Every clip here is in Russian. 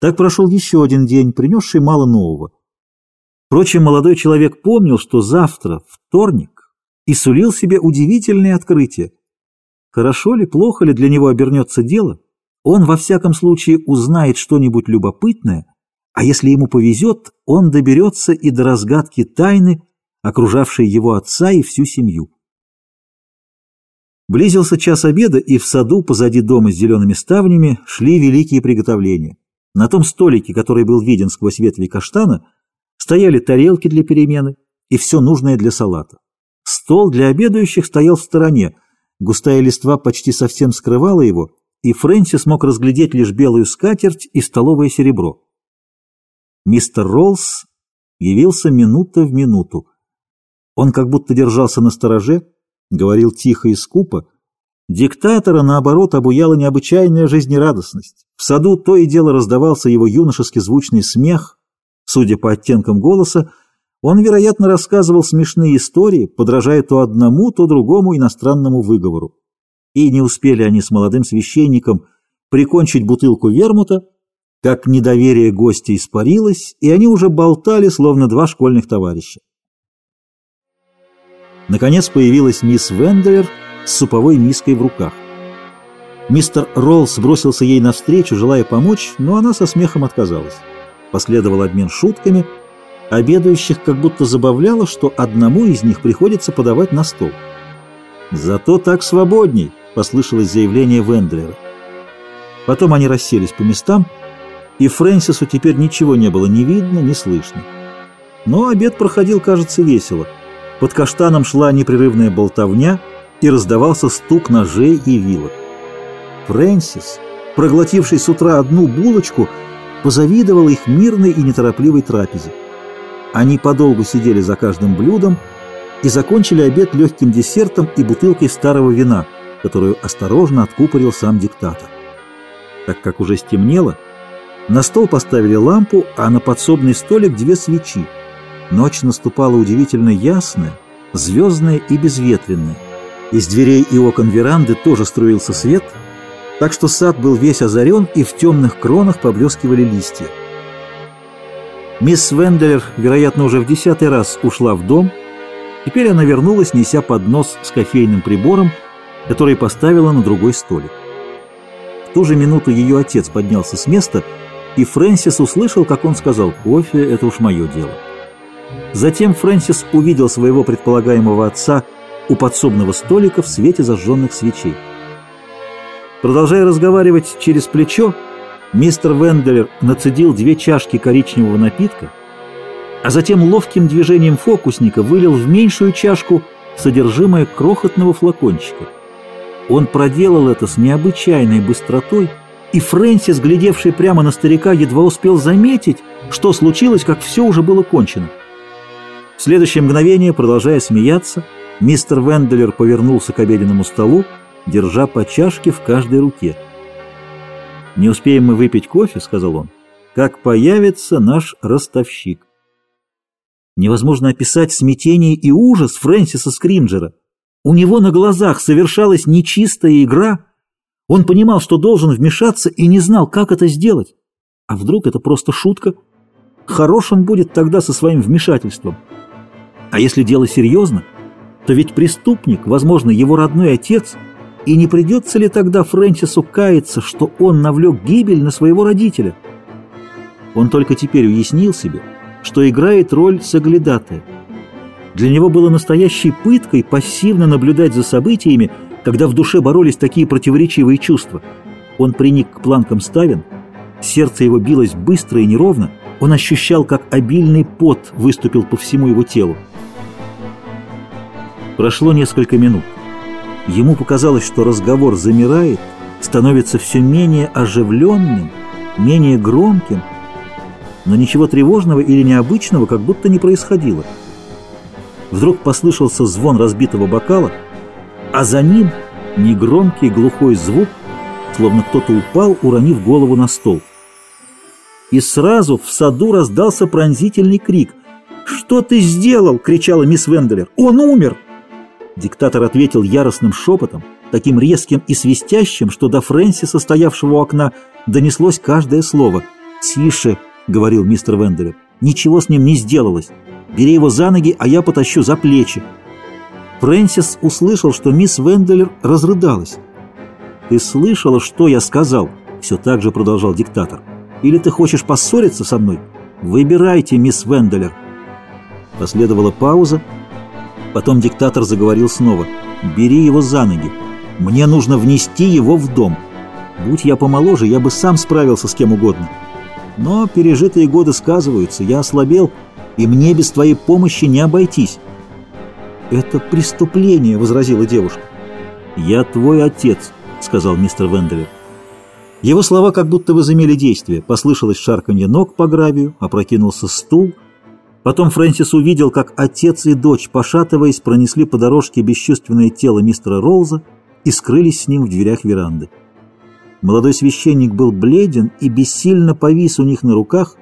Так прошел еще один день, принесший мало нового. Впрочем, молодой человек помнил, что завтра, вторник, и сулил себе удивительные открытия. Хорошо ли, плохо ли для него обернется дело, он во всяком случае узнает что-нибудь любопытное, а если ему повезет, он доберется и до разгадки тайны, окружавшей его отца и всю семью. Близился час обеда, и в саду позади дома с зелеными ставнями шли великие приготовления. На том столике, который был виден сквозь ветви каштана, стояли тарелки для перемены и все нужное для салата. Стол для обедающих стоял в стороне, густая листва почти совсем скрывала его, и Фрэнсис мог разглядеть лишь белую скатерть и столовое серебро. Мистер Роллс явился минута в минуту. Он как будто держался на стороже, говорил тихо и скупо, Диктатора, наоборот, обуяла необычайная жизнерадостность. В саду то и дело раздавался его юношески звучный смех. Судя по оттенкам голоса, он, вероятно, рассказывал смешные истории, подражая то одному, то другому иностранному выговору. И не успели они с молодым священником прикончить бутылку вермута, как недоверие гостя испарилось, и они уже болтали, словно два школьных товарища. Наконец появилась мисс Вендлер с суповой миской в руках. Мистер Роллс бросился ей навстречу, желая помочь, но она со смехом отказалась. Последовал обмен шутками, обедающих как будто забавляло, что одному из них приходится подавать на стол. «Зато так свободней», — послышалось заявление Вендлера. Потом они расселись по местам, и Фрэнсису теперь ничего не было ни видно, ни слышно. Но обед проходил, кажется, весело. Под каштаном шла непрерывная болтовня — и раздавался стук ножей и вилок. Фрэнсис, проглотивший с утра одну булочку, позавидовал их мирной и неторопливой трапезе. Они подолгу сидели за каждым блюдом и закончили обед легким десертом и бутылкой старого вина, которую осторожно откупорил сам диктатор. Так как уже стемнело, на стол поставили лампу, а на подсобный столик две свечи. Ночь наступала удивительно ясная, звездная и безветренная. Из дверей и окон веранды тоже струился свет, так что сад был весь озарен, и в темных кронах поблескивали листья. Мисс Венделер, вероятно, уже в десятый раз ушла в дом. Теперь она вернулась, неся поднос с кофейным прибором, который поставила на другой столик. В ту же минуту ее отец поднялся с места, и Фрэнсис услышал, как он сказал «Кофе – это уж мое дело». Затем Фрэнсис увидел своего предполагаемого отца – у подсобного столика в свете зажженных свечей. Продолжая разговаривать через плечо, мистер Венделер нацедил две чашки коричневого напитка, а затем ловким движением фокусника вылил в меньшую чашку содержимое крохотного флакончика. Он проделал это с необычайной быстротой, и Фрэнсис, глядевший прямо на старика, едва успел заметить, что случилось, как все уже было кончено. В следующее мгновение, продолжая смеяться, Мистер Венделер повернулся к обеденному столу, держа по чашке в каждой руке. «Не успеем мы выпить кофе», — сказал он, — «как появится наш ростовщик». Невозможно описать смятение и ужас Фрэнсиса Скринджера. У него на глазах совершалась нечистая игра. Он понимал, что должен вмешаться, и не знал, как это сделать. А вдруг это просто шутка? Хорош он будет тогда со своим вмешательством. А если дело серьезно, то ведь преступник, возможно, его родной отец, и не придется ли тогда Фрэнсису каяться, что он навлек гибель на своего родителя? Он только теперь уяснил себе, что играет роль соглядатая. Для него было настоящей пыткой пассивно наблюдать за событиями, когда в душе боролись такие противоречивые чувства. Он приник к планкам ставен, сердце его билось быстро и неровно, он ощущал, как обильный пот выступил по всему его телу. Прошло несколько минут. Ему показалось, что разговор замирает, становится все менее оживленным, менее громким, но ничего тревожного или необычного как будто не происходило. Вдруг послышался звон разбитого бокала, а за ним негромкий глухой звук, словно кто-то упал, уронив голову на стол. И сразу в саду раздался пронзительный крик. «Что ты сделал?» — кричала мисс Венделер. «Он умер!» Диктатор ответил яростным шепотом, таким резким и свистящим, что до Фрэнсиса, стоявшего у окна, донеслось каждое слово. «Тише!» — говорил мистер Венделер. «Ничего с ним не сделалось. Бери его за ноги, а я потащу за плечи». Фрэнсис услышал, что мисс Венделер разрыдалась. «Ты слышала, что я сказал?» — все так же продолжал диктатор. «Или ты хочешь поссориться со мной? Выбирайте, мисс Венделер». Последовала пауза. Потом диктатор заговорил снова. «Бери его за ноги. Мне нужно внести его в дом. Будь я помоложе, я бы сам справился с кем угодно. Но пережитые годы сказываются, я ослабел, и мне без твоей помощи не обойтись». «Это преступление», — возразила девушка. «Я твой отец», — сказал мистер Венделер. Его слова как будто возымели действие. Послышалось шарканье ног по гравию, опрокинулся стул. Потом Фрэнсис увидел, как отец и дочь, пошатываясь, пронесли по дорожке бесчувственное тело мистера Ролза и скрылись с ним в дверях веранды. Молодой священник был бледен и бессильно повис у них на руках,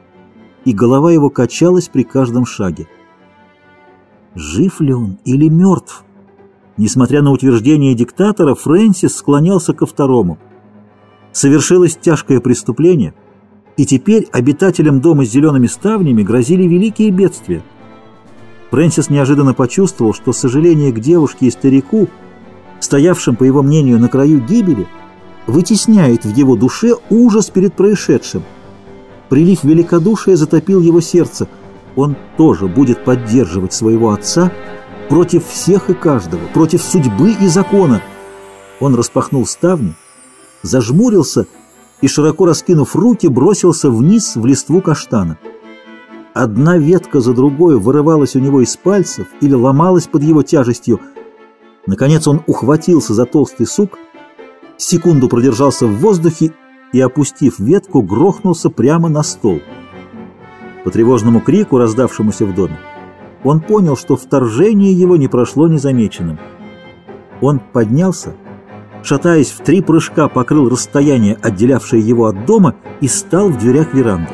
и голова его качалась при каждом шаге. Жив ли он или мертв? Несмотря на утверждение диктатора, Фрэнсис склонялся ко второму. Совершилось тяжкое преступление, и теперь обитателям дома с зелеными ставнями грозили великие бедствия. Фрэнсис неожиданно почувствовал, что сожаление к девушке и старику, стоявшим, по его мнению, на краю гибели, вытесняет в его душе ужас перед происшедшим. Прилив великодушия затопил его сердце. Он тоже будет поддерживать своего отца, против всех и каждого, против судьбы и закона. Он распахнул ставни, зажмурился и, широко раскинув руки, бросился вниз в листву каштана. Одна ветка за другой вырывалась у него из пальцев или ломалась под его тяжестью. Наконец он ухватился за толстый сук, секунду продержался в воздухе и, опустив ветку, грохнулся прямо на стол. По тревожному крику, раздавшемуся в доме, он понял, что вторжение его не прошло незамеченным. Он поднялся, шатаясь в три прыжка, покрыл расстояние, отделявшее его от дома, и стал в дверях веранды.